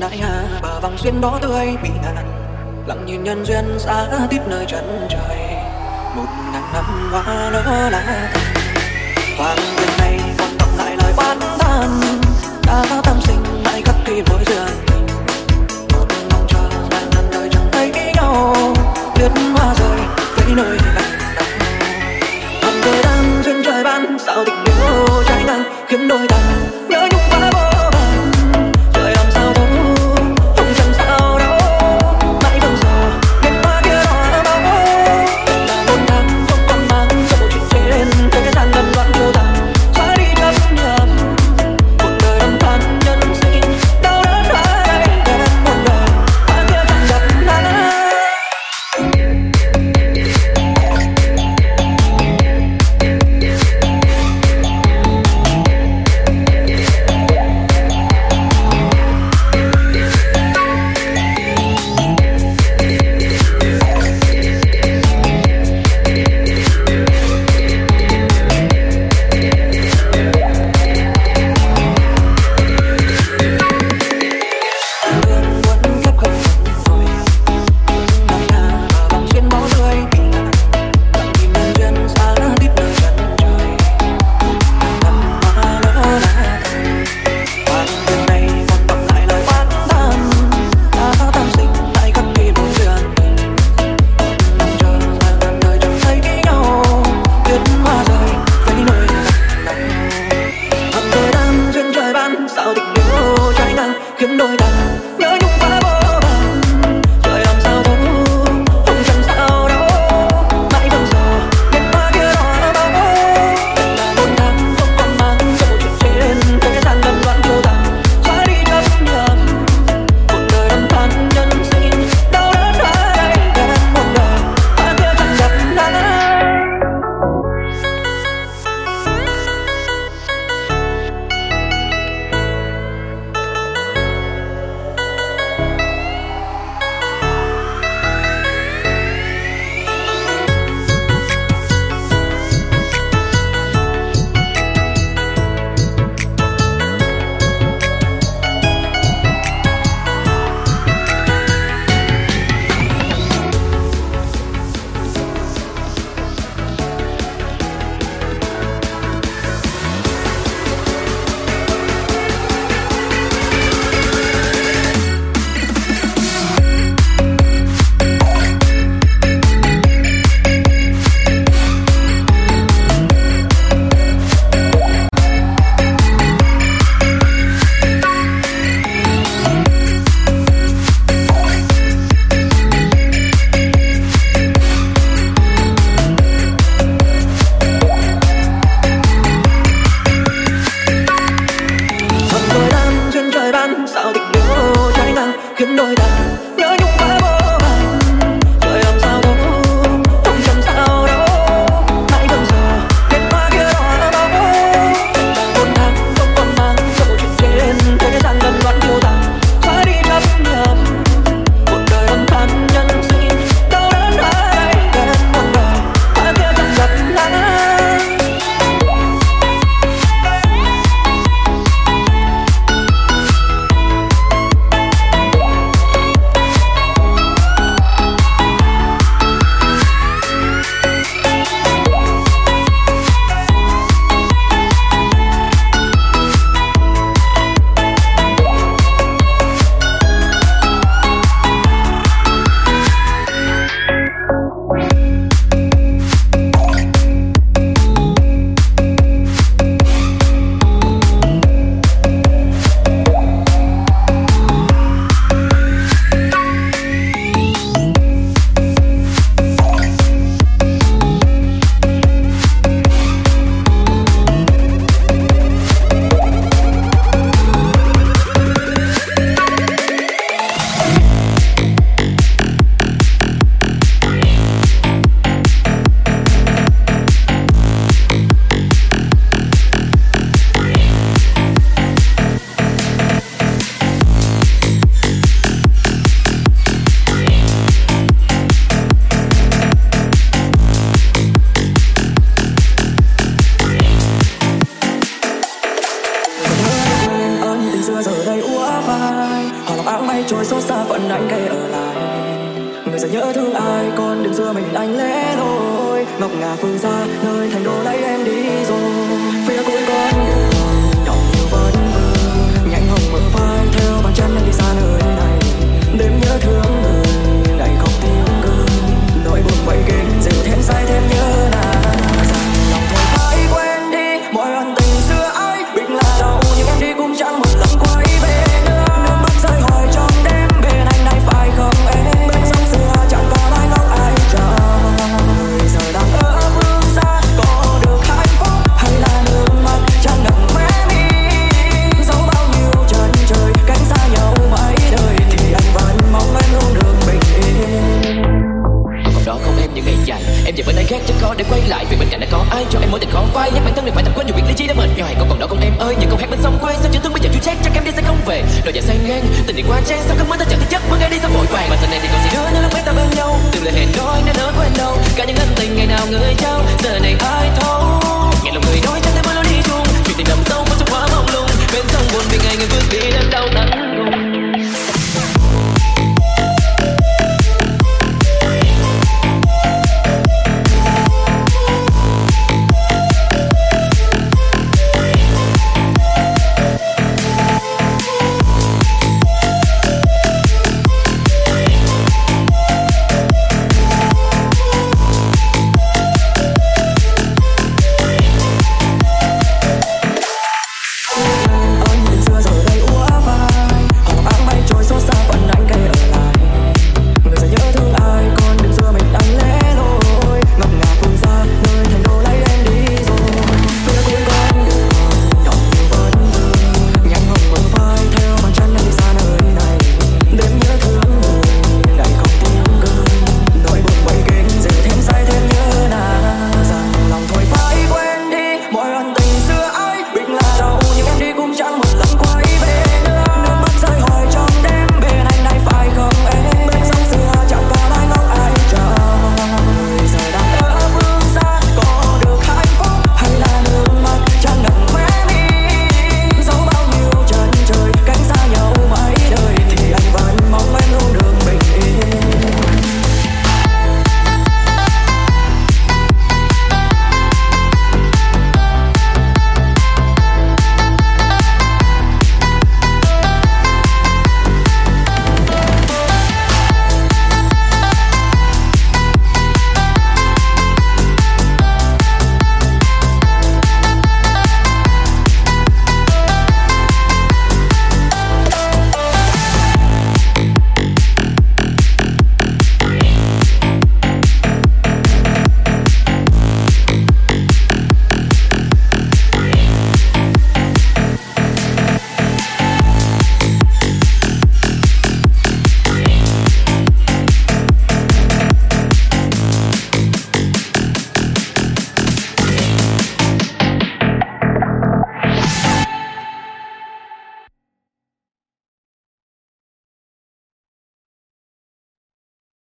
đại hà bờ vàng xuyên đó tươi bị ngàn lặng nhìn nhân duyên xa tiếp nơi chân trời, một ngàn năm hoa nở lá hoàng quyền này còn đọc lại lời oán than đã tâm sinh lại khắc ghi mỗi giường một mong chờ ngàn đời chẳng thấy nhau biết hoa rơi vẫy nơi lạnh đắng hầm thời gian duyên trời ban, sao tình yêu trái ngang khiến đôi ta nhớ để quay lại vì bên cạnh đã có ai cho em mỗi tình khó phai. Nhắc bản thân này phải tập quên nhiều việc lý trí đã mệt. Nhòi con còn đó con em ơi, những câu hát bên sông quay sao chưa thương bây giờ chú chết? Chắc em đi sẽ không về. Rồi dạ say ngang, tình đi qua trang, sao không mới ta chẳng thấy chất mơ ngay đi sao vội vàng? Mà giờ này thì còn gì nữa, nếu lúc ấy ta bên nhau? Từ lời hẹn nói nên nỡ quên đâu. Cả những ân tình ngày nào người trao, giờ này ai thôi?